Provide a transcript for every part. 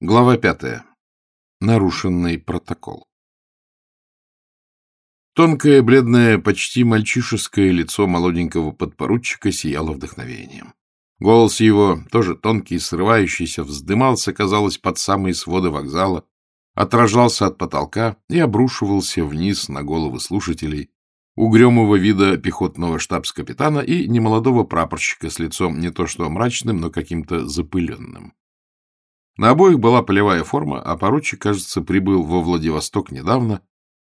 Глава пятая. Нарушенный протокол. Тонкое, бледное, почти мальчишеское лицо молоденького подпоручика сияло вдохновением. Голос его, тоже тонкий, срывающийся, вздымался, казалось, под самые своды вокзала, отражался от потолка и обрушивался вниз на головы слушателей, угрюмого вида пехотного штабс-капитана и немолодого прапорщика с лицом не то что мрачным, но каким-то запыленным. На обоих была полевая форма, а поручик, кажется, прибыл во Владивосток недавно.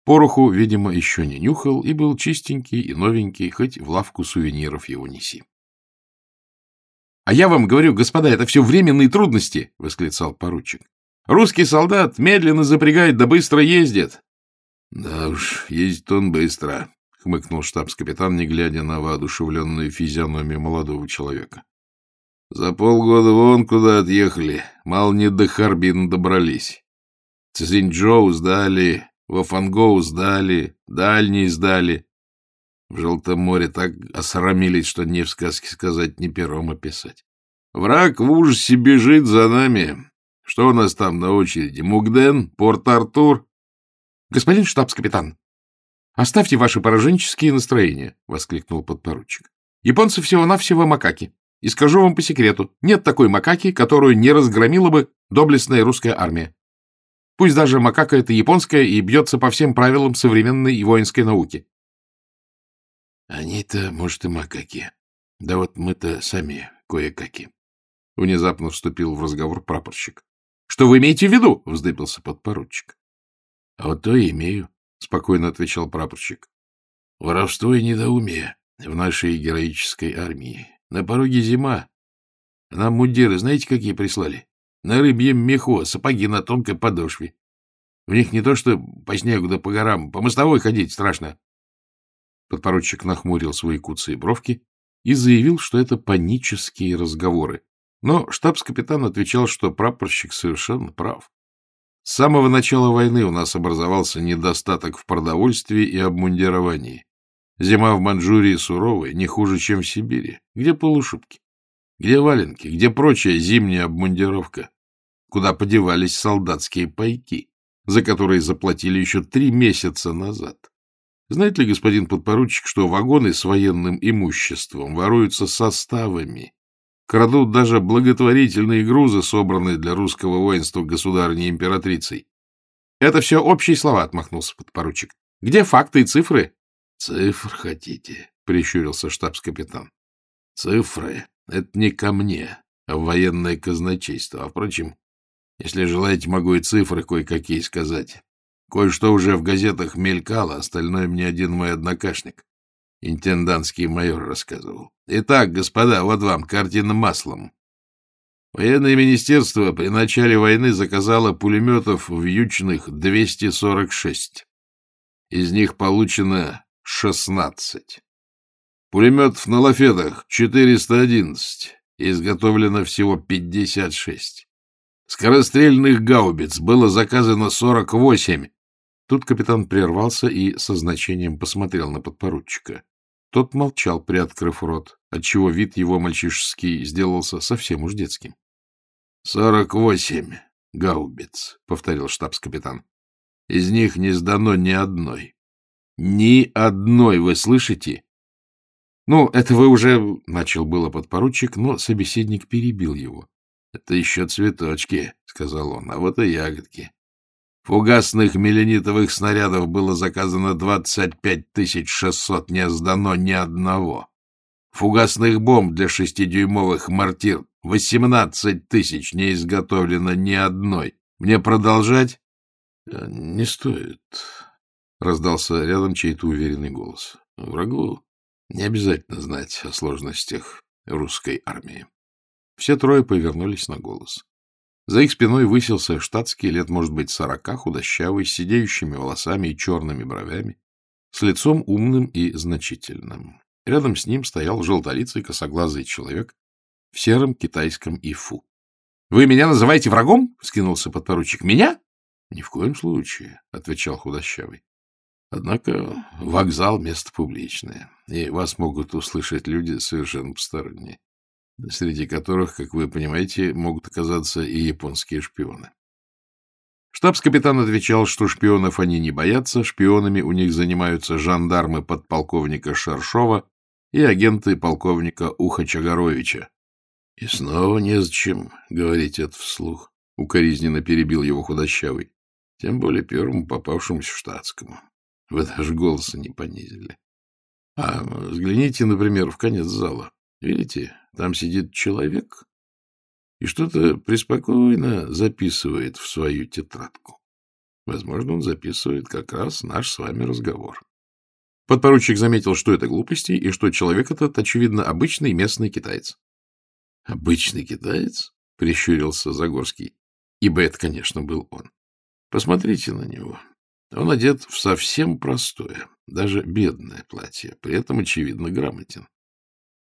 Пороху, видимо, еще не нюхал и был чистенький и новенький, хоть в лавку сувениров его неси. — А я вам говорю, господа, это все временные трудности! — восклицал поручик. — Русский солдат медленно запрягает да быстро ездит. — Да уж, ездит он быстро, — хмыкнул штабс-капитан, не глядя на воодушевленную физиономию молодого человека. За полгода вон куда отъехали, мало не до Харбина добрались. Цзиньчжоу сдали, во Фангоу сдали, дальний сдали. В Желтом море так осрамились, что ни в сказке сказать, ни пером описать. Враг в ужасе бежит за нами. Что у нас там на очереди? Мугден? Порт-Артур? — Господин штабс-капитан, оставьте ваши пораженческие настроения, — воскликнул подпоручик. — Японцы всего-навсего макаки. И скажу вам по секрету, нет такой макаки, которую не разгромила бы доблестная русская армия. Пусть даже макака это японская и бьется по всем правилам современной воинской науки. Они-то, может, и макаки. Да вот мы-то сами кое-какие. Внезапно вступил в разговор прапорщик. — Что вы имеете в виду? — вздыбился подпоручик. — А вот то и имею, — спокойно отвечал прапорщик. — Воровство и недоумие в нашей героической армии на пороге зима. Нам мундиры знаете, какие прислали? На рыбьем меху, сапоги на тонкой подошве. В них не то что по снегу да по горам, по мостовой ходить страшно. Подпоручик нахмурил свои куцы и бровки и заявил, что это панические разговоры. Но штабс-капитан отвечал, что прапорщик совершенно прав. С самого начала войны у нас образовался недостаток в продовольствии и обмундировании. Зима в Манчжурии суровая, не хуже, чем в Сибири. Где полушубки? Где валенки? Где прочая зимняя обмундировка? Куда подевались солдатские пайки, за которые заплатили еще три месяца назад? Знаете ли, господин подпоручик, что вагоны с военным имуществом воруются составами, крадут даже благотворительные грузы, собранные для русского воинства государней императрицей? — Это все общие слова, — отмахнулся подпоручик. — Где факты и цифры? Цифр хотите? — прищурился штабс-капитан. — Цифры — это не ко мне, а в военное казначейство. А, впрочем, если желаете, могу и цифры кое-какие сказать. Кое-что уже в газетах мелькало, остальное мне один мой однокашник, интендантский майор, рассказывал. Итак, господа, вот вам картина маслом. Военное министерство при начале войны заказало пулеметов вьючных 246. Из них получено 16. Пулеметов на лафетах 411, изготовлено всего 56. Скорострельных гаубиц было заказано 48. Тут капитан прервался и со значением посмотрел на подпоручика. Тот молчал, приоткрыв рот, отчего вид его мальчишеский сделался совсем уж детским. — Сорок восемь гаубиц, — повторил штабс-капитан. — Из них не сдано ни одной. Ни одной, вы слышите? — Ну, это вы уже... — начал было подпоручик, но собеседник перебил его. — Это еще цветочки, — сказал он, — а вот и ягодки. Фугасных меленитовых снарядов было заказано 25 600, не сдано ни одного. Фугасных бомб для шестидюймовых мортир 18 тысяч, не изготовлено ни одной. Мне продолжать? Э, — Не стоит, Раздался рядом чей-то уверенный голос. Врагу не обязательно знать о сложностях русской армии. Все трое повернулись на голос. За их спиной высился штатский, лет, может быть, сорока, худощавый, с сидеющими волосами и черными бровями, с лицом умным и значительным. Рядом с ним стоял желтолицый косоглазый человек в сером китайском ифу. — Вы меня называете врагом? — скинулся подпоручик. — Меня? — Ни в коем случае, — отвечал худощавый. Однако вокзал — место публичное, и вас могут услышать люди совершенно посторонние. среди которых, как вы понимаете, могут оказаться и японские шпионы. Штабс-капитан отвечал, что шпионов они не боятся, шпионами у них занимаются жандармы подполковника Шаршова и агенты полковника Ухачагаровича. — И снова незачем говорить это вслух, — укоризненно перебил его худощавый, тем более первому попавшемуся штатскому. Вы даже голоса не понизили. А взгляните, например, в конец зала. Видите, там сидит человек и что-то преспокойно записывает в свою тетрадку. Возможно, он записывает как раз наш с вами разговор. Подпоручик заметил, что это глупости, и что человек этот, очевидно, обычный местный китаец. — Обычный китаец? — прищурился Загорский. Ибо это, конечно, был он. Посмотрите на него. Он одет в совсем простое, даже бедное платье, при этом, очевидно, грамотен.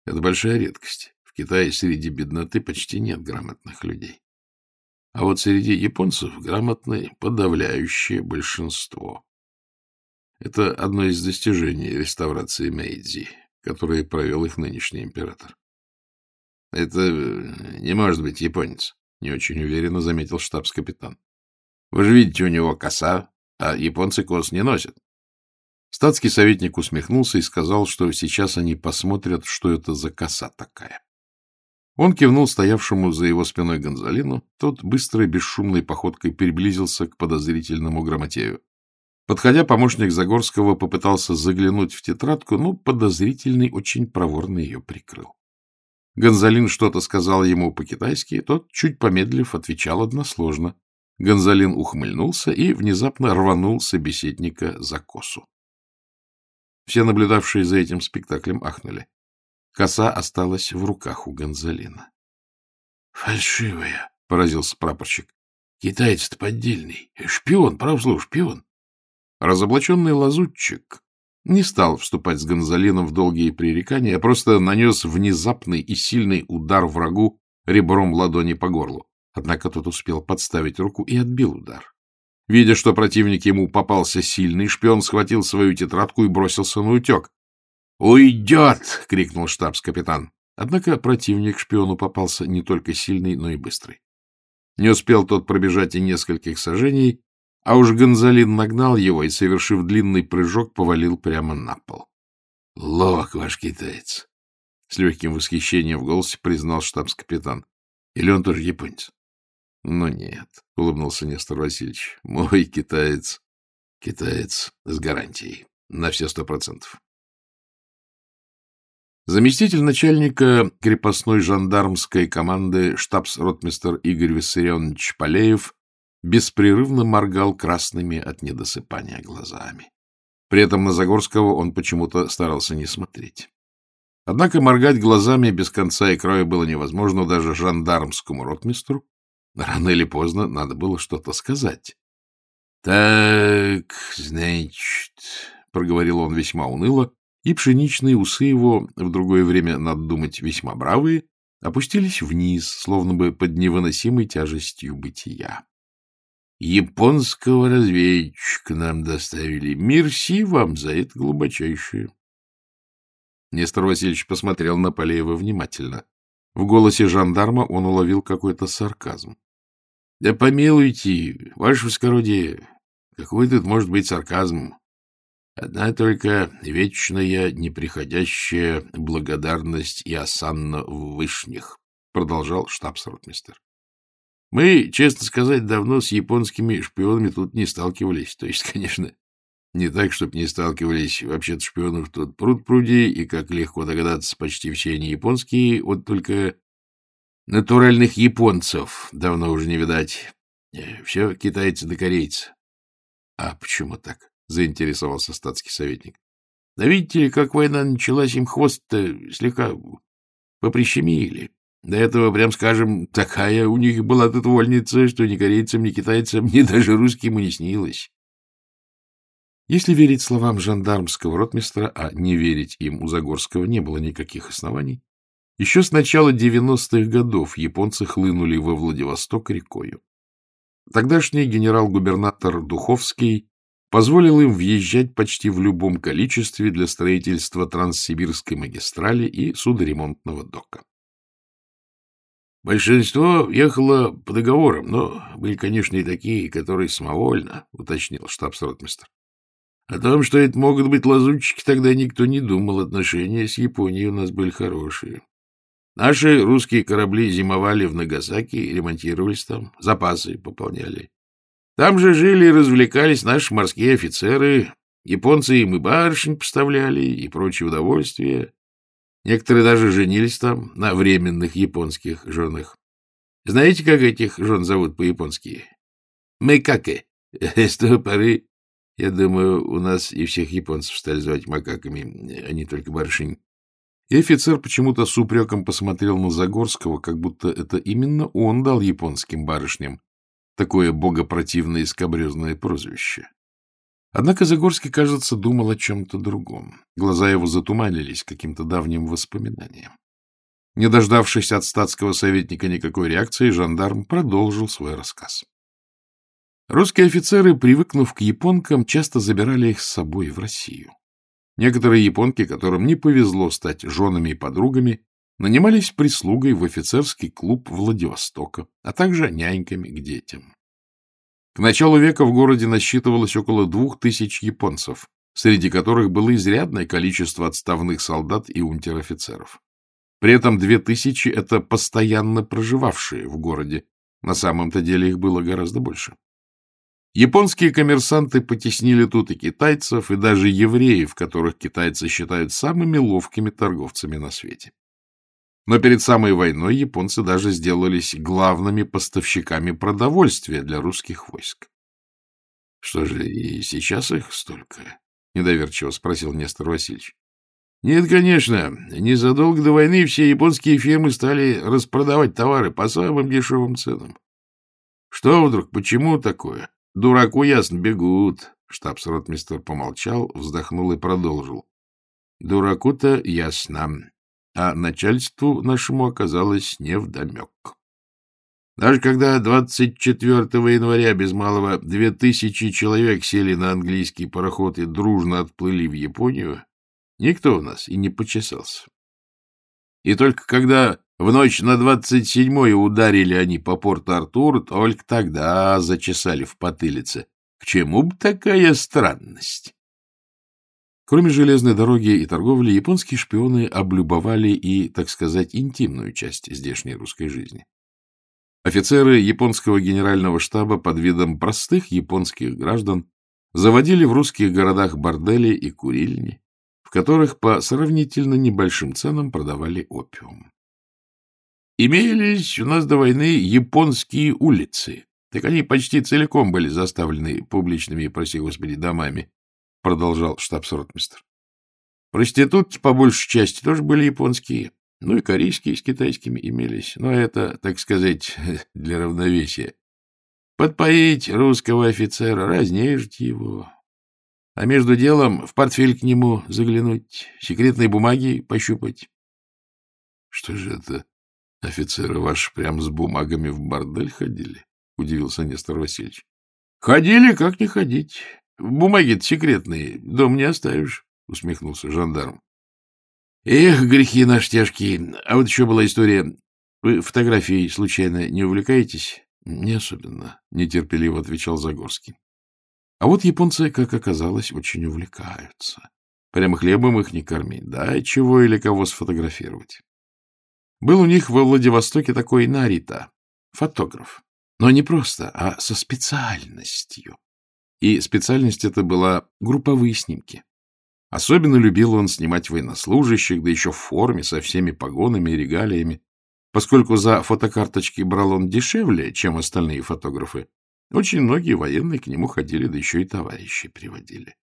Это большая редкость. В Китае среди бедноты почти нет грамотных людей. А вот среди японцев грамотны подавляющее большинство. Это одно из достижений реставрации Мэйдзи, которое провел их нынешний император. — Это э, не может быть японец, — не очень уверенно заметил штабс-капитан. — Вы же видите, у него коса, а японцы кос не носят. Статский советник усмехнулся и сказал, что сейчас они посмотрят, что это за коса такая. Он кивнул стоявшему за его спиной Гонзалину, тот быстрой бесшумной походкой приблизился к подозрительному грамотею. Подходя, помощник Загорского попытался заглянуть в тетрадку, но подозрительный очень проворно ее прикрыл. Гонзалин что-то сказал ему по-китайски, тот, чуть помедлив, отвечал односложно. Гонзалин ухмыльнулся и внезапно рванул собеседника за косу. Все наблюдавшие за этим спектаклем ахнули. Коса осталась в руках у Гонзалина. — Фальшивая, — поразился прапорщик. — Китаец-то поддельный. Шпион, право слово, шпион. Разоблаченный лазутчик не стал вступать с Гонзалином в долгие пререкания, а просто нанес внезапный и сильный удар врагу ребром ладони по горлу. Однако тот успел подставить руку и отбил удар. Видя, что противник ему попался сильный, шпион схватил свою тетрадку и бросился на утек. «Уйдет!» — крикнул штабс-капитан. Однако противник шпиону попался не только сильный, но и быстрый. Не успел тот пробежать и нескольких сажений, а уж Гонзалин нагнал его и, совершив длинный прыжок, повалил прямо на пол. — Ловок ваш китаец! — с легким восхищением в голосе признал штабс-капитан. — Или он тоже японец? — Ну нет, — улыбнулся Нестор Васильевич. — Мой китаец. Китаец с гарантией. На все сто процентов. Заместитель начальника крепостной жандармской команды штабс-ротмистер Игорь Виссарионович Полеев беспрерывно моргал красными от недосыпания глазами. При этом на Загорского он почему-то старался не смотреть. Однако моргать глазами без конца и края было невозможно даже жандармскому ротмистру, Рано или поздно надо было что-то сказать. — Так, значит, — проговорил он весьма уныло, и пшеничные усы его, в другое время, надо думать, весьма бравые, опустились вниз, словно бы под невыносимой тяжестью бытия. Японского разведчика нам доставили. Мерси вам за это глубочайшее. Нестор Васильевич посмотрел на Полеева внимательно. В голосе жандарма он уловил какой-то сарказм. — Да помилуйте, ваше воскородие, какой тут может быть сарказм? Одна только вечная неприходящая благодарность в вышних, — продолжал штабс-ротмистер. Мы, честно сказать, давно с японскими шпионами тут не сталкивались. То есть, конечно, не так, чтобы не сталкивались. Вообще-то шпионов тут пруд пруди, и, как легко догадаться, почти все они японские, вот только Натуральных японцев давно уже не видать. Э, Все китайцы да корейцы. — А почему так? — заинтересовался статский советник. — Да видите ли, как война началась, им хвост-то слегка поприщемили. До этого, прям скажем, такая у них была тут вольница, что ни корейцам, ни китайцам, ни даже русским и не снилось. Если верить словам жандармского ротмистра, а не верить им у Загорского не было никаких оснований, еще с начала 90-х годов японцы хлынули во Владивосток рекою. Тогдашний генерал-губернатор Духовский позволил им въезжать почти в любом количестве для строительства Транссибирской магистрали и судоремонтного дока. Большинство ехало по договорам, но были, конечно, и такие, которые самовольно, — уточнил штабс-ротмистр. О том, что это могут быть лазутчики, тогда никто не думал. Отношения с Японией у нас были хорошие. Наши русские корабли зимовали в Нагасаки, ремонтировались там, запасы пополняли. Там же жили и развлекались наши морские офицеры, японцы им и барышень поставляли, и прочие удовольствия. Некоторые даже женились там на временных японских женах. Знаете, как этих жен зовут по-японски? Мэйкаке. С той поры, я думаю, у нас и всех японцев стали звать макаками, а не только барышень. И офицер почему-то с упреком посмотрел на Загорского, как будто это именно он дал японским барышням такое богопротивное и скобрезное прозвище. Однако Загорский, кажется, думал о чем-то другом. Глаза его затуманились каким-то давним воспоминанием. Не дождавшись от статского советника никакой реакции, жандарм продолжил свой рассказ. Русские офицеры, привыкнув к японкам, часто забирали их с собой в Россию. Некоторые японки, которым не повезло стать женами и подругами, нанимались прислугой в офицерский клуб Владивостока, а также няньками к детям. К началу века в городе насчитывалось около двух тысяч японцев, среди которых было изрядное количество отставных солдат и унтер-офицеров. При этом две тысячи — это постоянно проживавшие в городе. На самом-то деле их было гораздо больше. Японские коммерсанты потеснили тут и китайцев, и даже евреев, которых китайцы считают самыми ловкими торговцами на свете. Но перед самой войной японцы даже сделались главными поставщиками продовольствия для русских войск. — Что же, и сейчас их столько? — недоверчиво спросил Нестор Васильевич. — Нет, конечно. Незадолго до войны все японские фирмы стали распродавать товары по самым дешевым ценам. Что вдруг, почему такое? Дураку ясно бегут. Штабс-ротмистер помолчал, вздохнул и продолжил. Дураку-то ясно а начальству нашему оказалось невдомек. Даже когда 24 января без малого две тысячи человек сели на английский пароход и дружно отплыли в Японию, никто у нас и не почесался. И только когда в ночь на 27-е ударили они по порту Артур, только тогда зачесали в потылице. К чему бы такая странность? Кроме железной дороги и торговли, японские шпионы облюбовали и, так сказать, интимную часть здешней русской жизни. Офицеры японского генерального штаба под видом простых японских граждан заводили в русских городах бордели и курильни, в которых по сравнительно небольшим ценам продавали опиум. Имелись у нас до войны японские улицы, так они почти целиком были заставлены публичными, проси господи, домами, — продолжал штабс-ротмистр. Проститутки, по большей части, тоже были японские, ну и корейские с китайскими имелись, но это, так сказать, для равновесия. Подпоить русского офицера, разнежить его, а между делом в портфель к нему заглянуть, секретные бумаги пощупать. — Что же это, офицеры ваши прям с бумагами в бордель ходили? — удивился Нестор Васильевич. — Ходили, как не ходить. Бумаги-то секретные, дом не оставишь, — усмехнулся жандарм. Эх, грехи наши тяжкие. А вот еще была история. Вы фотографией случайно не увлекаетесь? Не особенно, — нетерпеливо отвечал Загорский. А вот японцы, как оказалось, очень увлекаются. Прямо хлебом их не корми. Да, чего или кого сфотографировать. Был у них во Владивостоке такой Нарита, фотограф. Но не просто, а со специальностью. И специальность эта была групповые снимки. Особенно любил он снимать военнослужащих, да еще в форме, со всеми погонами и регалиями. Поскольку за фотокарточки брал он дешевле, чем остальные фотографы, очень многие военные к нему ходили, да еще и товарищи приводили.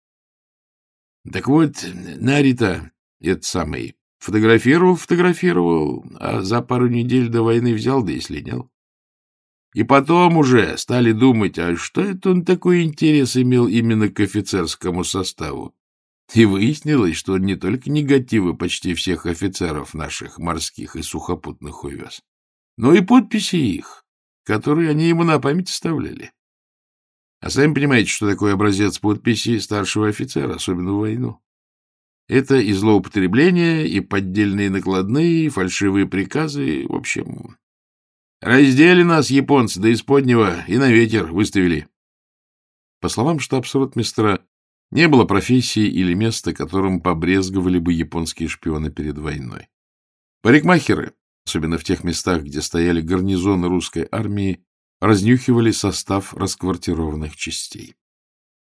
Так вот, Нарита, этот самый, фотографировал, фотографировал, а за пару недель до войны взял, да и слинял. И потом уже стали думать, а что это он такой интерес имел именно к офицерскому составу. И выяснилось, что он не только негативы почти всех офицеров наших морских и сухопутных увез, но и подписи их, которые они ему на память оставляли. А сами понимаете, что такое образец подписи старшего офицера, особенно в войну. Это и злоупотребление, и поддельные накладные, и фальшивые приказы, в общем, Раздели нас, японцы, до исподнего и на ветер выставили. По словам штабс-ротмистера, не было профессии или места, которым побрезговали бы японские шпионы перед войной. Парикмахеры, особенно в тех местах, где стояли гарнизоны русской армии, разнюхивали состав расквартированных частей.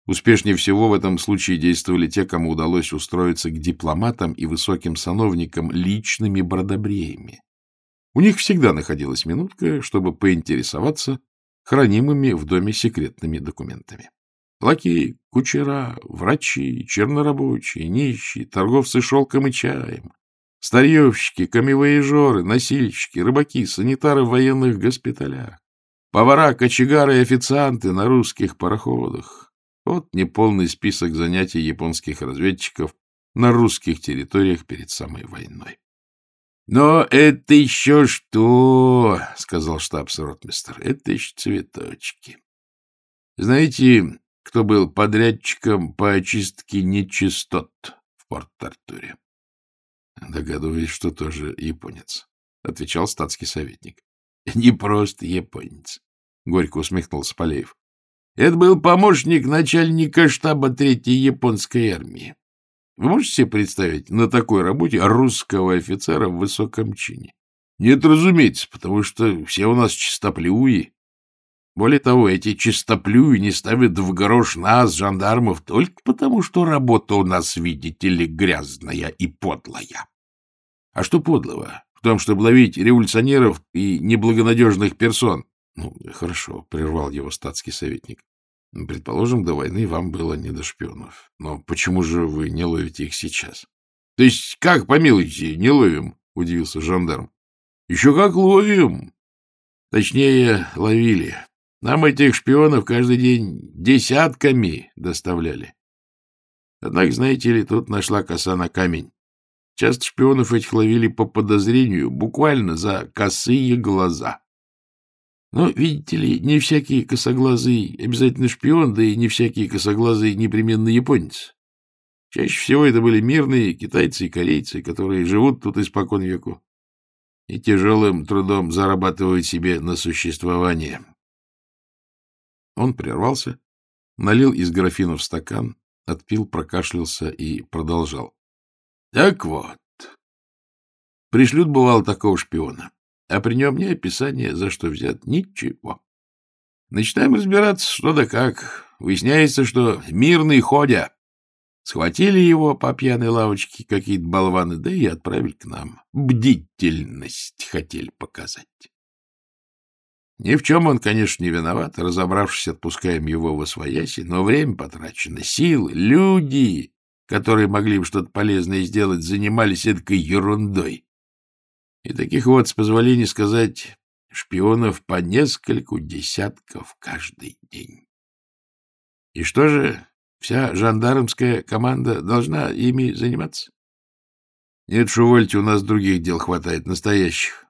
Успешнее всего в этом случае действовали те, кому удалось устроиться к дипломатам и высоким сановникам личными бродобреями. У них всегда находилась минутка, чтобы поинтересоваться хранимыми в доме секретными документами. Лакеи, кучера, врачи, чернорабочие, нищие, торговцы шелком и чаем, старьевщики, камевоежоры, носильщики, рыбаки, санитары в военных госпиталях, повара, кочегары и официанты на русских пароходах, вот неполный список занятий японских разведчиков на русских территориях перед самой войной. — Но это еще что? — сказал штабс-ротмистер. — Это еще цветочки. Знаете, кто был подрядчиком по очистке нечистот в Порт-Артуре? — Догадываюсь, что тоже японец, — отвечал статский советник. — Не просто японец, — горько усмехнулся Полеев. Это был помощник начальника штаба Третьей японской армии. Вы можете себе представить на такой работе русского офицера в высоком чине? Нет, разумеется, потому что все у нас чистоплюи. Более того, эти чистоплюи не ставят в грош нас, жандармов, только потому, что работа у нас, видите ли, грязная и подлая. А что подлого? В том, чтобы ловить революционеров и неблагонадежных персон. — Ну, хорошо, — прервал его статский советник. — Предположим, до войны вам было не до шпионов. Но почему же вы не ловите их сейчас? — То есть как, помилуйте, не ловим? — удивился жандарм. — Еще как ловим. Точнее, ловили. Нам этих шпионов каждый день десятками доставляли. Однако, знаете ли, тут нашла коса на камень. Часто шпионов этих ловили по подозрению буквально за косые глаза. Но, видите ли, не всякий косоглазый обязательно шпион, да и не всякий косоглазый непременно японец. Чаще всего это были мирные китайцы и корейцы, которые живут тут испокон веку и тяжелым трудом зарабатывают себе на существование. Он прервался, налил из графина в стакан, отпил, прокашлялся и продолжал. — Так вот, пришлют, бывало, такого шпиона а при нем ни описания, за что взят, ничего. Начинаем разбираться, что да как. Выясняется, что мирный ходя. Схватили его по пьяной лавочке какие-то болваны, да и отправили к нам. Бдительность хотели показать. Ни в чем он, конечно, не виноват. Разобравшись, отпускаем его во свояси, но время потрачено, силы, люди, которые могли бы что-то полезное сделать, занимались этой ерундой. И таких вот, с позволения сказать, шпионов по нескольку десятков каждый день. И что же, вся жандармская команда должна ими заниматься? Нет, шувольте, у нас других дел хватает, настоящих.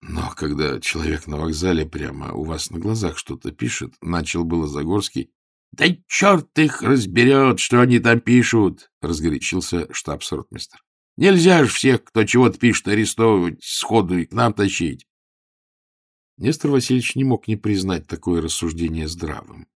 Но когда человек на вокзале прямо у вас на глазах что-то пишет, начал было Загорский. — Да черт их разберет, что они там пишут! — разгорячился штабс-ротмистер. Нельзя же всех, кто чего-то пишет, арестовывать сходу и к нам тащить. Нестор Васильевич не мог не признать такое рассуждение здравым.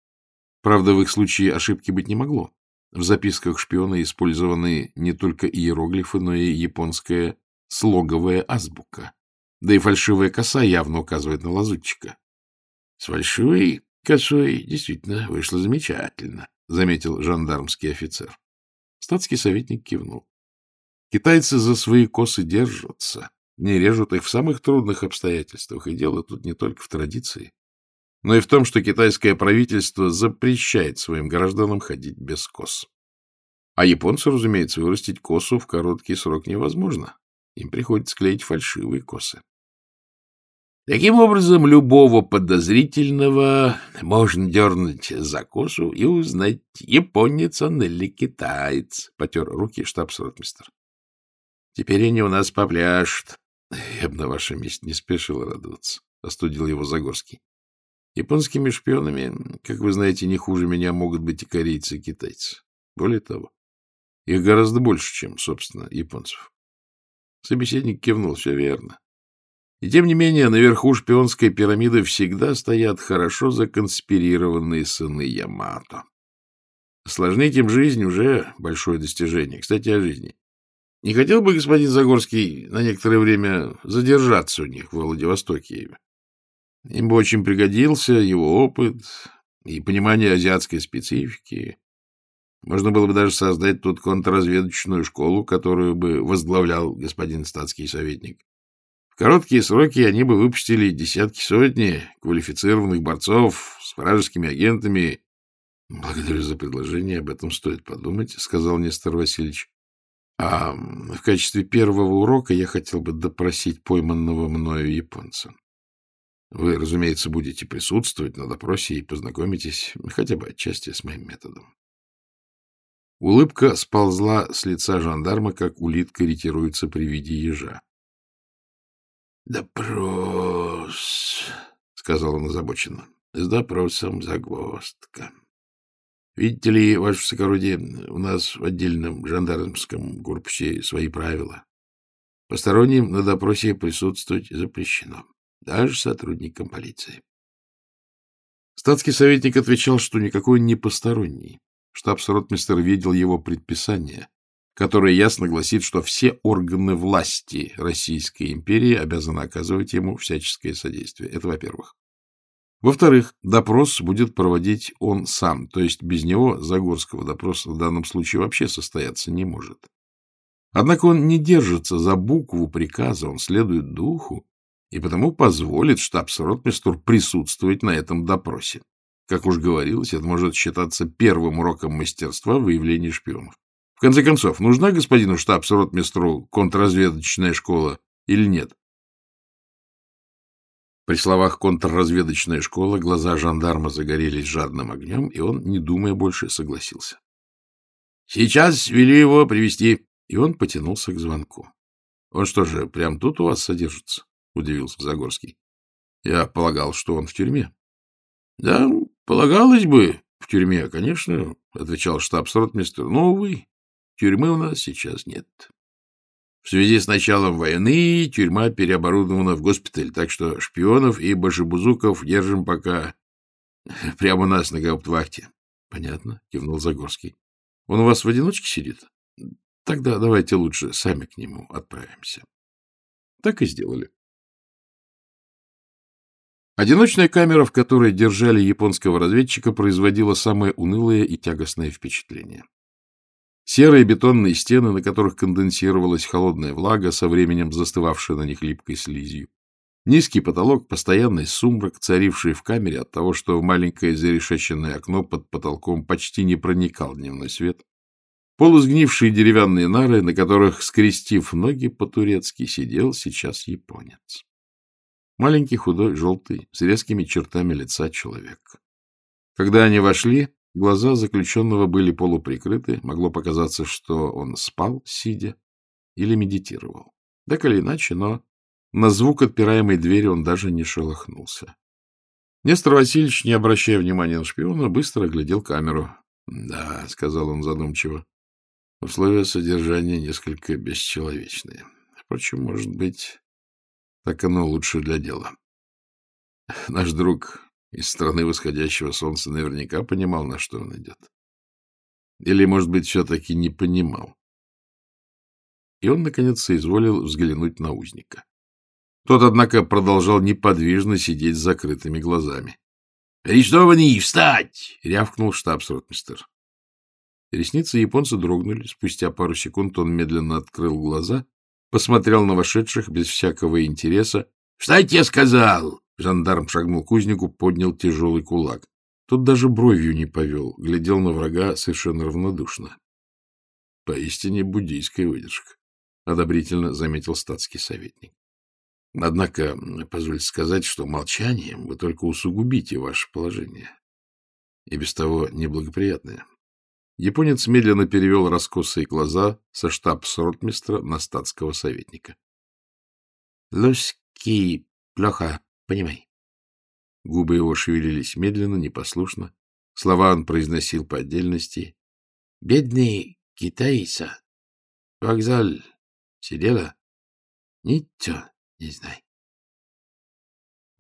Правда, в их случае ошибки быть не могло. В записках шпиона использованы не только иероглифы, но и японская слоговая азбука. Да и фальшивая коса явно указывает на лазутчика. — С фальшивой косой действительно вышло замечательно, — заметил жандармский офицер. Статский советник кивнул. Китайцы за свои косы держатся, не режут их в самых трудных обстоятельствах, и дело тут не только в традиции, но и в том, что китайское правительство запрещает своим гражданам ходить без кос. А японцу, разумеется, вырастить косу в короткий срок невозможно. Им приходится клеить фальшивые косы. Таким образом, любого подозрительного можно дернуть за косу и узнать, японец он или китаец, — потер руки штабс-ротмистер. Теперь они у нас попляшут. Я бы на вашем месте не спешил радоваться, — остудил его Загорский. Японскими шпионами, как вы знаете, не хуже меня могут быть и корейцы, и китайцы. Более того, их гораздо больше, чем, собственно, японцев. Собеседник кивнул, все верно. И тем не менее, наверху шпионской пирамиды всегда стоят хорошо законспирированные сыны Ямато. Сложнить им жизнь уже большое достижение. Кстати, о жизни. Не хотел бы господин Загорский на некоторое время задержаться у них в Владивостоке? Им бы очень пригодился его опыт и понимание азиатской специфики. Можно было бы даже создать тут контрразведочную школу, которую бы возглавлял господин статский советник. Короткие сроки они бы выпустили десятки сотни квалифицированных борцов с вражескими агентами. — Благодарю за предложение, об этом стоит подумать, — сказал Нестор Васильевич. — А в качестве первого урока я хотел бы допросить пойманного мною японца. Вы, разумеется, будете присутствовать на допросе и познакомитесь хотя бы отчасти с моим методом. Улыбка сползла с лица жандарма, как улитка ретируется при виде ежа. — Допрос, — сказал он озабоченно. — С допросом загвоздка. Видите ли, ваше высокородие, у нас в отдельном жандармском корпусе свои правила. Посторонним на допросе присутствовать запрещено, даже сотрудникам полиции. Статский советник отвечал, что никакой не посторонний. Штабс-ротмистер видел его предписание, которое ясно гласит, что все органы власти Российской империи обязаны оказывать ему всяческое содействие. Это во-первых. Во-вторых, допрос будет проводить он сам, то есть без него Загорского допроса в данном случае вообще состояться не может. Однако он не держится за букву приказа, он следует духу, и потому позволит штабс-ротмистру присутствовать на этом допросе. Как уж говорилось, это может считаться первым уроком мастерства выявления шпионов. В конце концов, нужна господину штабс-ротмистру контрразведочная школа или нет? При словах «контрразведочная школа» глаза жандарма загорелись жадным огнем, и он, не думая больше, согласился. — Сейчас вели его привести И он потянулся к звонку. — Он что же, прям тут у вас содержится? — удивился Загорский. — Я полагал, что он в тюрьме. — Да, Полагалось бы в тюрьме, конечно, — отвечал штабс-ротмистр, — но, увы, тюрьмы у нас сейчас нет. В связи с началом войны тюрьма переоборудована в госпиталь, так что шпионов и башебузуков держим пока прямо у нас на гауптвахте. — Понятно, — кивнул Загорский. — Он у вас в одиночке сидит? Тогда давайте лучше сами к нему отправимся. Так и сделали. Одиночная камера, в которой держали японского разведчика, производила самое унылое и тягостное впечатление. Серые бетонные стены, на которых конденсировалась холодная влага, со временем застывавшая на них липкой слизью. Низкий потолок, постоянный сумрак, царивший в камере от того, что в маленькое зарешеченное окно под потолком почти не проникал дневной свет. Полусгнившие деревянные нары, на которых, скрестив ноги по-турецки, сидел сейчас японец. Маленький, худой, желтый, с резкими чертами лица человек. Когда они вошли, глаза заключенного были полуприкрыты, могло показаться, что он спал, сидя, или медитировал. Так или иначе, но на звук отпираемой двери он даже не шелохнулся. Нестор Васильевич, не обращая внимания на шпиона, быстро оглядел камеру. — Да, — сказал он задумчиво, — условия содержания несколько бесчеловечные. Впрочем, может быть, так оно лучше для дела. Наш друг из страны восходящего солнца наверняка понимал, на что он идет. Или, может быть, все-таки не понимал. И он, наконец, соизволил взглянуть на узника. Тот, однако, продолжал неподвижно сидеть с закрытыми глазами. — Арестованный, встать! — рявкнул штабс-ротмистер. Ресницы японца дрогнули. Спустя пару секунд он медленно открыл глаза посмотрел на вошедших без всякого интереса. — Встать, я сказал! Жандарм шагнул к кузнику, поднял тяжелый кулак. Тот даже бровью не повел, глядел на врага совершенно равнодушно. — Поистине буддийская выдержка, — одобрительно заметил статский советник. — Однако, позвольте сказать, что молчанием вы только усугубите ваше положение. И без того неблагоприятное. Японец медленно перевел раскосые глаза со штабс-ротмистра на статского советника. — Луски плохо, понимай. Губы его шевелились медленно, непослушно. Слова он произносил по отдельности. — Бедный китайца. Вокзаль сидела. Ничего не знай.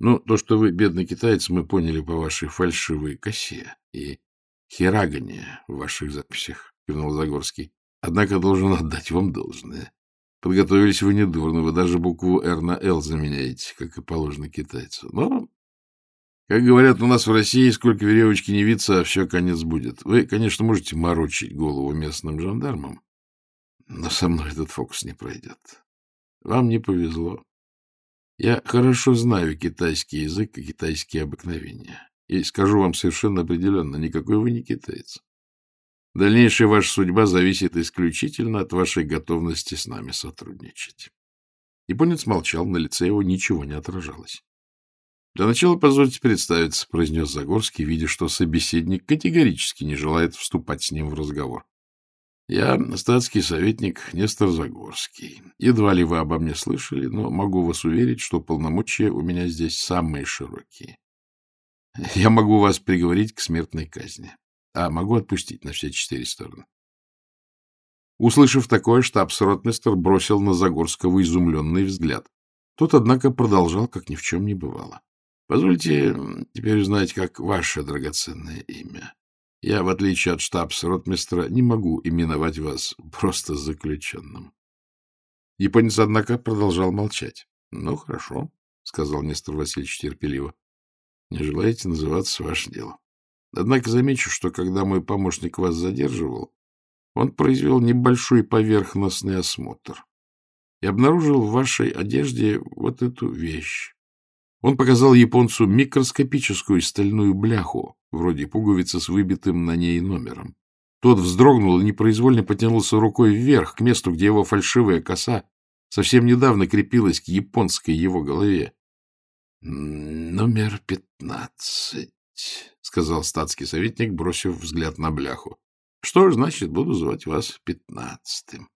Ну, то, что вы бедный китаец, мы поняли по вашей фальшивой косе и херагане в ваших записях, — кивнул Загорский. Однако должен отдать вам должное. Подготовились вы недурно, вы даже букву «Р» на «Л» заменяете, как и положено китайцу. Но, как говорят у нас в России, сколько веревочки не виться, а все конец будет. Вы, конечно, можете морочить голову местным жандармам, но со мной этот фокус не пройдет. Вам не повезло. Я хорошо знаю китайский язык и китайские обыкновения. И скажу вам совершенно определенно, никакой вы не китаец. Дальнейшая ваша судьба зависит исключительно от вашей готовности с нами сотрудничать. Японец молчал, на лице его ничего не отражалось. — Для начала позвольте представиться, — произнес Загорский, видя, что собеседник категорически не желает вступать с ним в разговор. — Я статский советник Нестор Загорский. Едва ли вы обо мне слышали, но могу вас уверить, что полномочия у меня здесь самые широкие. Я могу вас приговорить к смертной казни а могу отпустить на все четыре стороны. Услышав такое, штабс-ротмистер бросил на Загорского изумленный взгляд. Тот, однако, продолжал, как ни в чем не бывало. — Позвольте теперь узнать, как ваше драгоценное имя. Я, в отличие от штабс-ротмистра, не могу именовать вас просто заключенным. Японец, однако, продолжал молчать. — Ну, хорошо, — сказал Нестор Васильевич терпеливо. — Не желаете называться ваше дело. Однако замечу, что когда мой помощник вас задерживал, он произвел небольшой поверхностный осмотр и обнаружил в вашей одежде вот эту вещь. Он показал японцу микроскопическую стальную бляху, вроде пуговицы с выбитым на ней номером. Тот вздрогнул и непроизвольно потянулся рукой вверх, к месту, где его фальшивая коса совсем недавно крепилась к японской его голове. — Номер пятнадцать. — сказал статский советник, бросив взгляд на бляху. — Что ж, значит, буду звать вас пятнадцатым.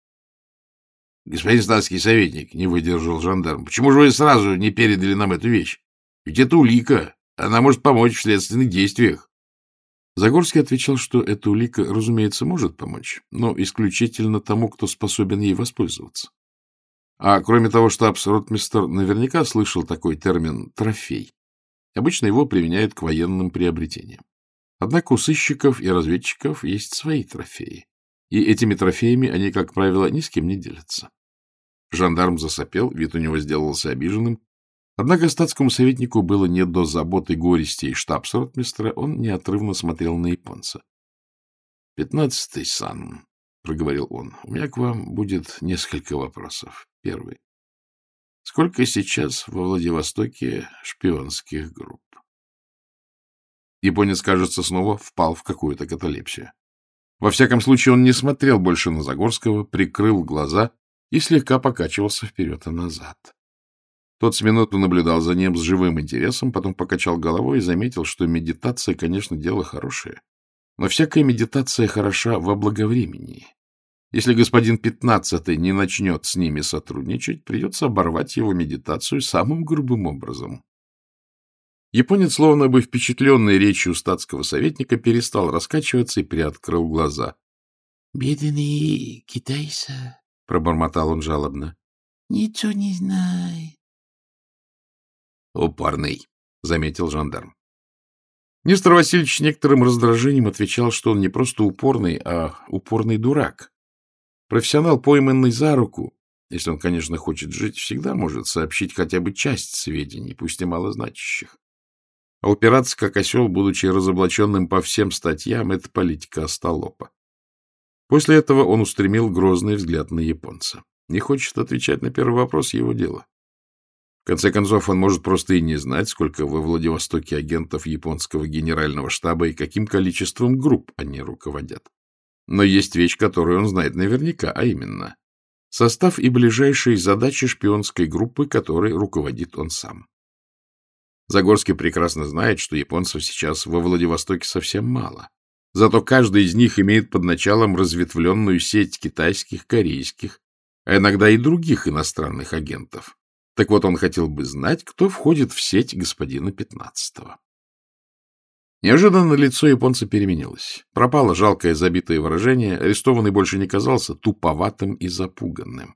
— Господин статский советник, — не выдержал жандарм, — почему же вы сразу не передали нам эту вещь? Ведь это улика, она может помочь в следственных действиях. Загорский отвечал, что эта улика, разумеется, может помочь, но исключительно тому, кто способен ей воспользоваться. А кроме того, штабс-ротмистер наверняка слышал такой термин «трофей». Обычно его применяют к военным приобретениям. Однако у сыщиков и разведчиков есть свои трофеи, и этими трофеями они, как правило, ни с кем не делятся. Жандарм засопел, вид у него сделался обиженным, однако статскому советнику было не до заботы горести и штабс-ротмистра, он неотрывно смотрел на японца. — Пятнадцатый сан, — проговорил он, — у меня к вам будет несколько вопросов. Первый. Сколько сейчас во Владивостоке шпионских групп? Японец, кажется, снова впал в какую-то каталепсию. Во всяком случае, он не смотрел больше на Загорского, прикрыл глаза и слегка покачивался вперед и назад. Тот с минуту наблюдал за ним с живым интересом, потом покачал головой и заметил, что медитация, конечно, дело хорошее. Но всякая медитация хороша во благовремении. Если господин Пятнадцатый не начнет с ними сотрудничать, придется оборвать его медитацию самым грубым образом. Японец, словно бы впечатленный речью статского советника, перестал раскачиваться и приоткрыл глаза. — Бедный китайца, — пробормотал он жалобно, — ничего не знает. — Упорный, — заметил жандарм. Нестор Васильевич некоторым раздражением отвечал, что он не просто упорный, а упорный дурак. Профессионал, пойманный за руку, если он, конечно, хочет жить, всегда может сообщить хотя бы часть сведений, пусть и малозначащих. А упираться как осел, будучи разоблаченным по всем статьям, это политика остолопа. После этого он устремил грозный взгляд на японца. Не хочет отвечать на первый вопрос — его дело. В конце концов, он может просто и не знать, сколько во Владивостоке агентов японского генерального штаба и каким количеством групп они руководят. Но есть вещь, которую он знает наверняка, а именно состав и ближайшие задачи шпионской группы, которой руководит он сам. Загорский прекрасно знает, что японцев сейчас во Владивостоке совсем мало. Зато каждый из них имеет под началом разветвленную сеть китайских, корейских, а иногда и других иностранных агентов. Так вот, он хотел бы знать, кто входит в сеть господина Пятнадцатого. Неожиданно лицо японца переменилось. Пропало жалкое забитое выражение, арестованный больше не казался туповатым и запуганным.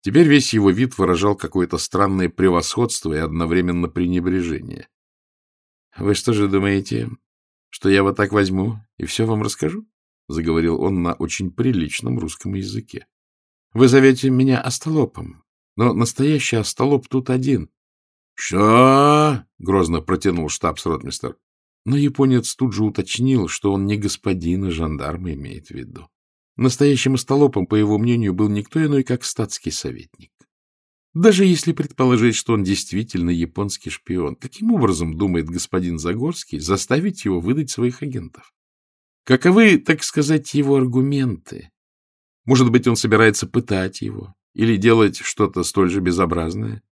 Теперь весь его вид выражал какое-то странное превосходство и одновременно пренебрежение. — Вы что же думаете, что я вот так возьму и все вам расскажу? — заговорил он на очень приличном русском языке. — Вы зовете меня остолопом, но настоящий остолоп тут один. — Что? — грозно протянул штабс-ротмистер. Но японец тут же уточнил, что он не господин, а жандарма имеет в виду. Настоящим остолопом, по его мнению, был никто иной, как статский советник. Даже если предположить, что он действительно японский шпион, каким образом, думает господин Загорский, заставить его выдать своих агентов? Каковы, так сказать, его аргументы? Может быть, он собирается пытать его или делать что-то столь же безобразное? —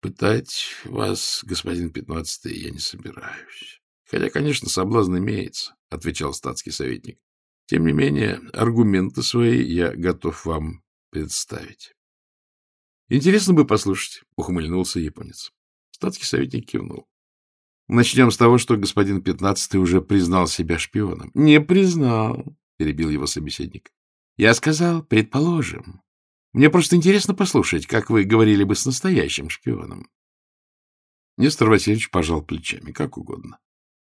Пытать вас, господин Пятнадцатый, я не собираюсь. Хотя, конечно, соблазн имеется, — отвечал статский советник. Тем не менее, аргументы свои я готов вам представить. — Интересно бы послушать, — ухмыльнулся японец. Статский советник кивнул. — Начнем с того, что господин Пятнадцатый уже признал себя шпионом. — Не признал, — перебил его собеседник. — Я сказал, предположим. Мне просто интересно послушать, как вы говорили бы с настоящим шпионом. Нестор Васильевич пожал плечами, как угодно.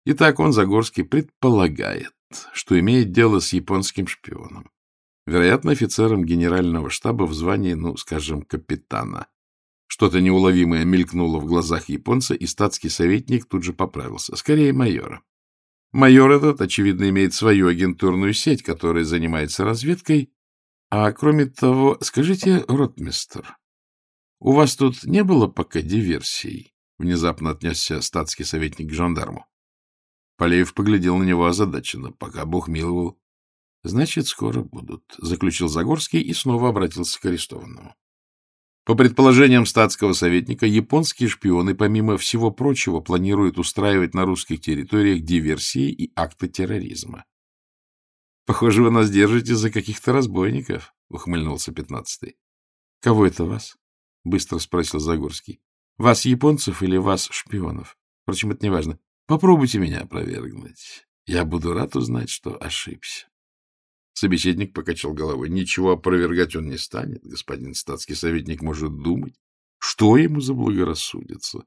Итак, он, Загорский, предполагает, что имеет дело с японским шпионом. Вероятно, офицером генерального штаба в звании, ну, скажем, капитана. Что-то неуловимое мелькнуло в глазах японца, и статский советник тут же поправился. Скорее, майора. Майор этот, очевидно, имеет свою агентурную сеть, которая занимается разведкой. А кроме того, скажите, ротмистер, у вас тут не было пока диверсий? Внезапно отнесся статский советник к жандарму. Полеев поглядел на него озадаченно, пока Бог миловал. — Значит, скоро будут, — заключил Загорский и снова обратился к арестованному. По предположениям статского советника, японские шпионы, помимо всего прочего, планируют устраивать на русских территориях диверсии и акты терроризма. — Похоже, вы нас держите за каких-то разбойников, — ухмыльнулся пятнадцатый. — Кого это вас? — быстро спросил Загорский. — Вас, японцев, или вас, шпионов? Впрочем, это неважно. Попробуйте меня опровергнуть. Я буду рад узнать, что ошибся. Собеседник покачал головой. Ничего опровергать он не станет. Господин статский советник может думать, что ему заблагорассудится.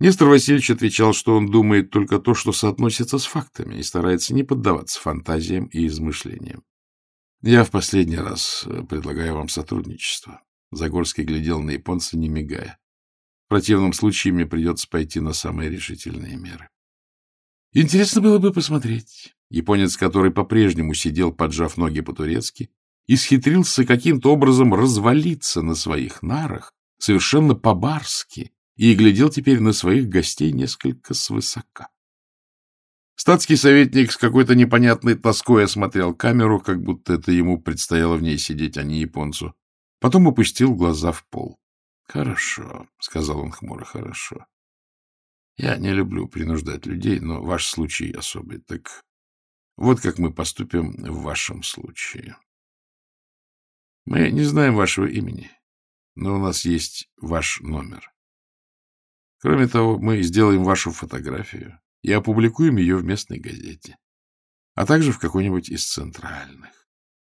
Нестор Васильевич отвечал, что он думает только то, что соотносится с фактами, и старается не поддаваться фантазиям и измышлениям. Я в последний раз э, предлагаю вам сотрудничество. Загорский глядел на японца, не мигая. В противном случае мне придется пойти на самые решительные меры. Интересно было бы посмотреть. Японец, который по-прежнему сидел, поджав ноги по-турецки, исхитрился каким-то образом развалиться на своих нарах, совершенно по-барски, и глядел теперь на своих гостей несколько свысока. Статский советник с какой-то непонятной тоской осмотрел камеру, как будто это ему предстояло в ней сидеть, а не японцу. Потом опустил глаза в пол. — Хорошо, — сказал он хмуро, — хорошо. Я не люблю принуждать людей, но ваш случай особый. Так вот как мы поступим в вашем случае. Мы не знаем вашего имени, но у нас есть ваш номер. Кроме того, мы сделаем вашу фотографию и опубликуем ее в местной газете, а также в какой-нибудь из центральных.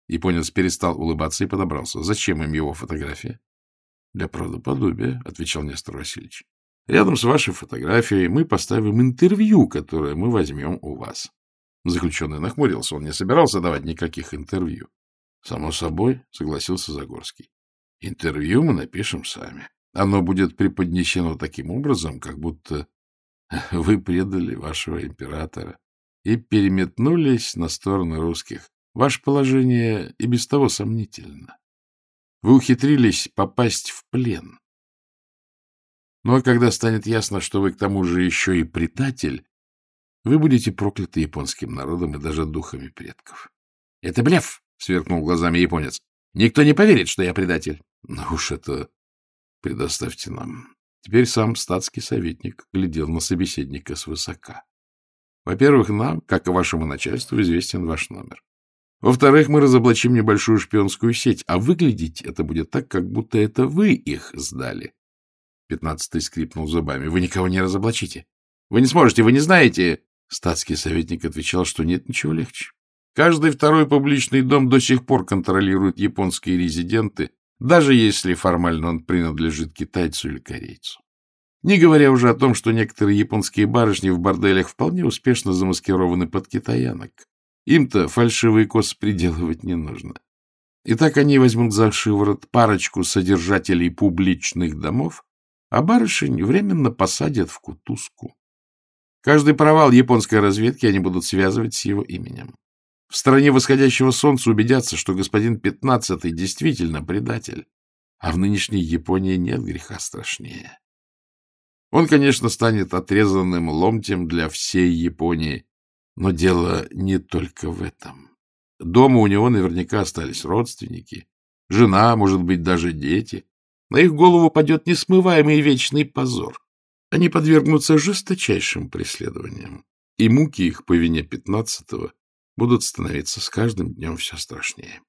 Японец перестал улыбаться и подобрался. Зачем им его фотография? — Для правдоподобия, — отвечал Нестор Васильевич. — Рядом с вашей фотографией мы поставим интервью, которое мы возьмем у вас. Заключенный нахмурился, он не собирался давать никаких интервью. — Само собой, — согласился Загорский. — Интервью мы напишем сами. Оно будет преподнесено таким образом, как будто вы предали вашего императора и переметнулись на сторону русских. Ваше положение и без того сомнительно. Вы ухитрились попасть в плен. Ну, а когда станет ясно, что вы к тому же еще и предатель, вы будете прокляты японским народом и даже духами предков. — Это блеф! — сверкнул глазами японец. — Никто не поверит, что я предатель. — Ну уж это предоставьте нам. Теперь сам статский советник глядел на собеседника свысока. Во-первых, нам, как и вашему начальству, известен ваш номер. Во-вторых, мы разоблачим небольшую шпионскую сеть, а выглядеть это будет так, как будто это вы их сдали. Пятнадцатый скрипнул зубами. — Вы никого не разоблачите. Вы не сможете, вы не знаете. Статский советник отвечал, что нет ничего легче. Каждый второй публичный дом до сих пор контролируют японские резиденты, даже если формально он принадлежит китайцу или корейцу. Не говоря уже о том, что некоторые японские барышни в борделях вполне успешно замаскированы под китаянок. Им-то фальшивые косы приделывать не нужно. И так они возьмут за шиворот парочку содержателей публичных домов, а барышень временно посадят в кутузку. Каждый провал японской разведки они будут связывать с его именем. В стране восходящего солнца убедятся, что господин Пятнадцатый действительно предатель, а в нынешней Японии нет греха страшнее. Он, конечно, станет отрезанным ломтем для всей Японии, но дело не только в этом. Дома у него наверняка остались родственники, жена, может быть, даже дети. На их голову падет несмываемый вечный позор. Они подвергнутся жесточайшим преследованиям, и муки их по вине пятнадцатого будут становиться с каждым днем все страшнее.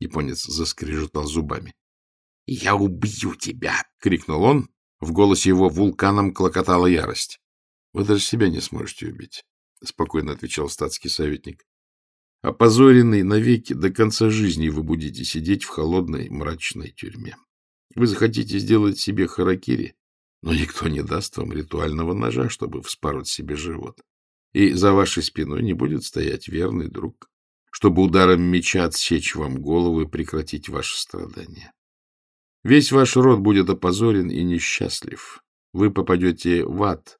Японец заскрежетал зубами. — Я убью тебя! — крикнул он. В голосе его вулканом клокотала ярость. — Вы даже себя не сможете убить, — спокойно отвечал статский советник. — Опозоренный навеки до конца жизни вы будете сидеть в холодной мрачной тюрьме. Вы захотите сделать себе харакири, но никто не даст вам ритуального ножа, чтобы вспороть себе живот. И за вашей спиной не будет стоять верный друг, чтобы ударом меча отсечь вам голову и прекратить ваше страдание. Весь ваш род будет опозорен и несчастлив. Вы попадете в ад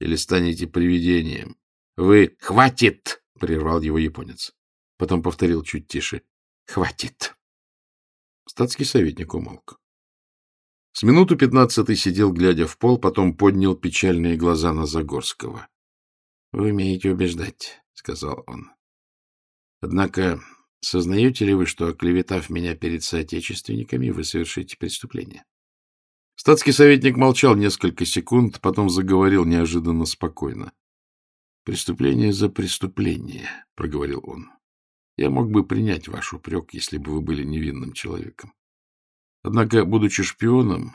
или станете привидением. Вы... — Хватит! — прервал его японец. Потом повторил чуть тише. — Хватит! Статский советник умолк. С минуту пятнадцатый сидел, глядя в пол, потом поднял печальные глаза на Загорского. — Вы умеете убеждать, — сказал он. — Однако сознаете ли вы, что, оклеветав меня перед соотечественниками, вы совершите преступление? Статский советник молчал несколько секунд, потом заговорил неожиданно спокойно. — Преступление за преступление, — проговорил он. — Я мог бы принять ваш упрек, если бы вы были невинным человеком. Однако, будучи шпионом,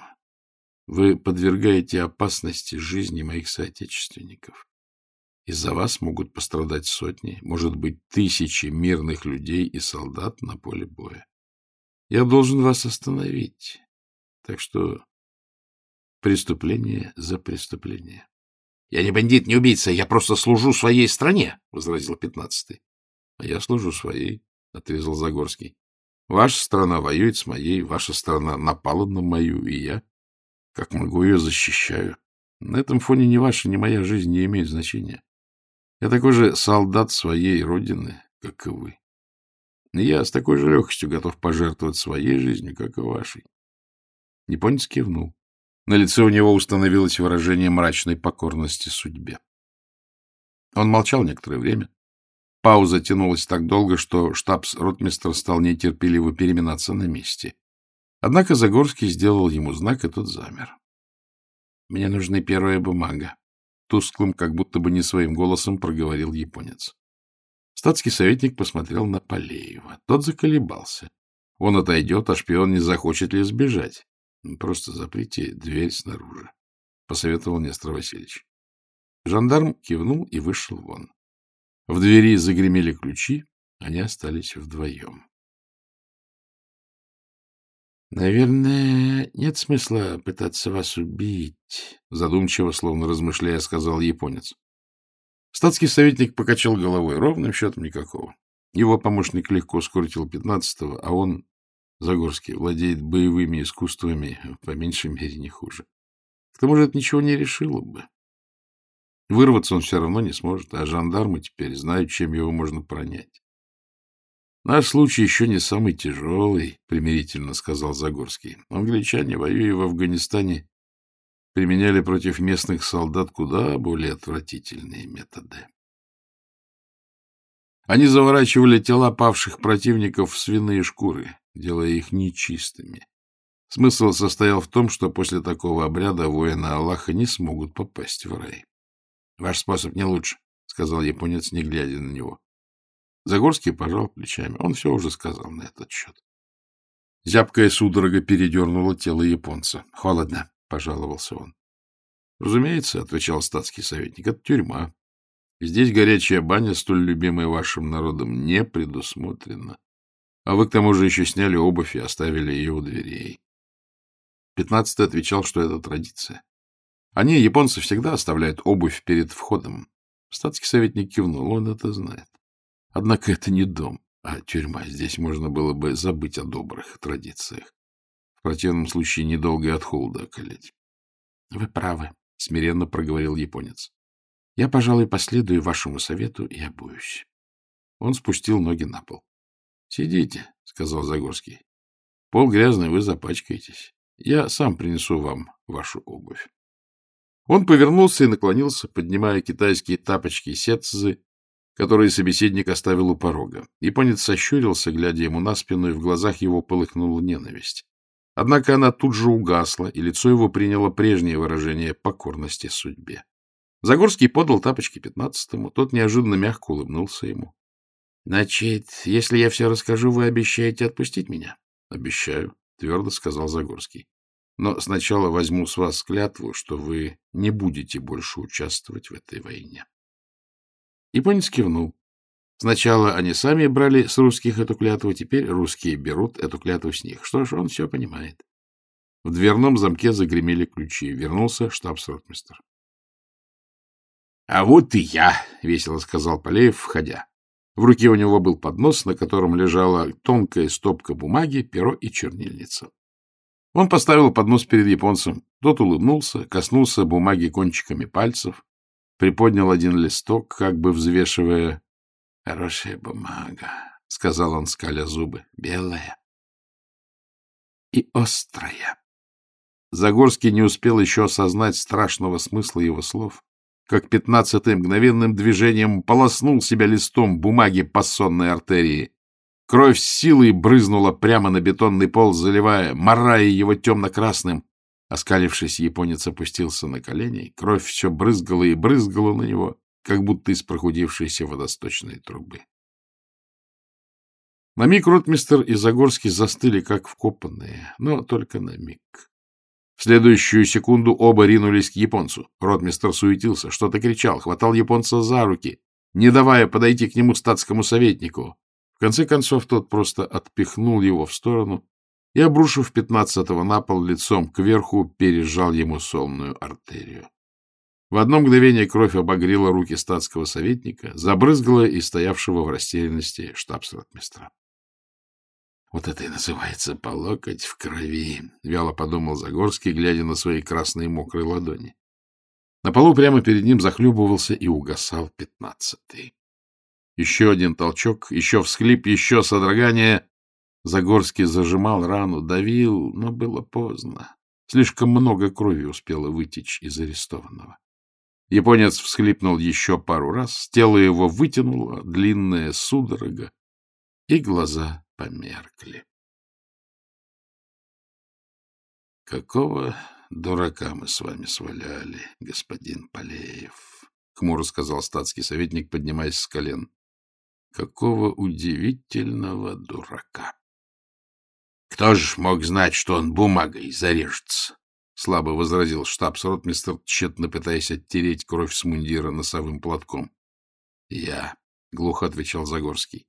вы подвергаете опасности жизни моих соотечественников. Из-за вас могут пострадать сотни, может быть, тысячи мирных людей и солдат на поле боя. Я должен вас остановить. Так что преступление за преступление. — Я не бандит, не убийца, я просто служу своей стране, — возразил пятнадцатый. — А я служу своей, — отрезал Загорский. Ваша страна воюет с моей, ваша страна напала на мою, и я, как могу, ее защищаю. На этом фоне ни ваша, ни моя жизнь не имеет значения. Я такой же солдат своей родины, как и вы. И я с такой же легкостью готов пожертвовать своей жизнью, как и вашей. Японец кивнул. На лице у него установилось выражение мрачной покорности судьбе. Он молчал некоторое время, Пауза тянулась так долго, что штабс-ротмистр стал нетерпеливо переминаться на месте. Однако Загорский сделал ему знак, и тот замер. — Мне нужна первая бумага. Тусклым, как будто бы не своим голосом проговорил японец. Статский советник посмотрел на Полеева. Тот заколебался. Он отойдет, а шпион не захочет ли сбежать. — Просто заприте дверь снаружи, — посоветовал Нестор Васильевич. Жандарм кивнул и вышел вон. В двери загремели ключи, они остались вдвоем. — Наверное, нет смысла пытаться вас убить, — задумчиво, словно размышляя, сказал японец. Статский советник покачал головой. Ровным счетом никакого. Его помощник легко скрутил пятнадцатого, а он, Загорский, владеет боевыми искусствами, по меньшей мере, не хуже. К тому же это ничего не решило бы. Вырваться он все равно не сможет, а жандармы теперь знают, чем его можно пронять. Наш случай еще не самый тяжелый, — примирительно сказал Загорский. Англичане, воюя в Афганистане, применяли против местных солдат куда более отвратительные методы. Они заворачивали тела павших противников в свиные шкуры, делая их нечистыми. Смысл состоял в том, что после такого обряда воины Аллаха не смогут попасть в рай. — Ваш способ не лучше, — сказал японец, не глядя на него. Загорский пожал плечами. Он все уже сказал на этот счет. Зябкая судорога передернула тело японца. — Холодно, — пожаловался он. — Разумеется, — отвечал статский советник, — это тюрьма. Здесь горячая баня, столь любимая вашим народом, не предусмотрена. А вы, к тому же, еще сняли обувь и оставили ее у дверей. Пятнадцатый отвечал, что это традиция. Они, японцы, всегда оставляют обувь перед входом. Статский советник кивнул, он это знает. Однако это не дом, а тюрьма. Здесь можно было бы забыть о добрых традициях. В противном случае недолго и от холода околеть. — Вы правы, — смиренно проговорил японец. — Я, пожалуй, последую вашему совету и обуюсь. Он спустил ноги на пол. — Сидите, — сказал Загорский. — Пол грязный, вы запачкаетесь. Я сам принесу вам вашу обувь. Он повернулся и наклонился, поднимая китайские тапочки сетцзы, которые собеседник оставил у порога. Японец сощурился, глядя ему на спину, и в глазах его полыхнула ненависть. Однако она тут же угасла, и лицо его приняло прежнее выражение покорности судьбе. Загорский подал тапочки пятнадцатому, тот неожиданно мягко улыбнулся ему. — Значит, если я все расскажу, вы обещаете отпустить меня? — Обещаю, — твердо сказал Загорский. Но сначала возьму с вас клятву, что вы не будете больше участвовать в этой войне. Японец кивнул. Сначала они сами брали с русских эту клятву, теперь русские берут эту клятву с них. Что ж, он все понимает. В дверном замке загремели ключи. Вернулся штабс-ротмистер. — А вот и я, — весело сказал Полеев, входя. В руке у него был поднос, на котором лежала тонкая стопка бумаги, перо и чернильница. Он поставил поднос перед японцем. Тот улыбнулся, коснулся бумаги кончиками пальцев, приподнял один листок, как бы взвешивая. — Хорошая бумага, — сказал он, скаля зубы, — белая и острая. Загорский не успел еще осознать страшного смысла его слов, как пятнадцатый мгновенным движением полоснул себя листом бумаги по сонной артерии. Кровь с силой брызнула прямо на бетонный пол, заливая, морая его темно-красным. Оскалившись, японец опустился на колени. Кровь все брызгала и брызгала на него, как будто из прохудившейся водосточной трубы. На миг ротмистер и Загорский застыли, как вкопанные, но только на миг. В следующую секунду оба ринулись к японцу. Ротмистер суетился, что-то кричал, хватал японца за руки, не давая подойти к нему статскому советнику. В конце концов, тот просто отпихнул его в сторону и, обрушив пятнадцатого на пол лицом кверху, пережал ему сонную артерию. В одно мгновение кровь обогрела руки статского советника, забрызгала и стоявшего в растерянности штабс-ротмистра. — Вот это и называется по локоть в крови, — вяло подумал Загорский, глядя на свои красные мокрые ладони. На полу прямо перед ним захлебывался и угасал пятнадцатый. Еще один толчок, еще всхлип, еще содрогание. Загорский зажимал рану, давил, но было поздно. Слишком много крови успело вытечь из арестованного. Японец всхлипнул еще пару раз, тело его вытянуло, длинная судорога, и глаза померкли. «Какого дурака мы с вами сваляли, господин Полеев?» — хмуро сказал статский советник, поднимаясь с колен. Какого удивительного дурака! — Кто же мог знать, что он бумагой зарежется? — слабо возразил штабс-ротмистер, тщетно пытаясь оттереть кровь с мундира носовым платком. — Я, — глухо отвечал Загорский,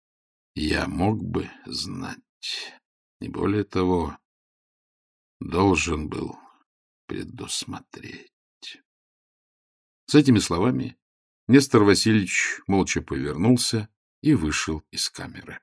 — я мог бы знать. Не более того, должен был предусмотреть. С этими словами Нестор Васильевич молча повернулся и вышел из камеры.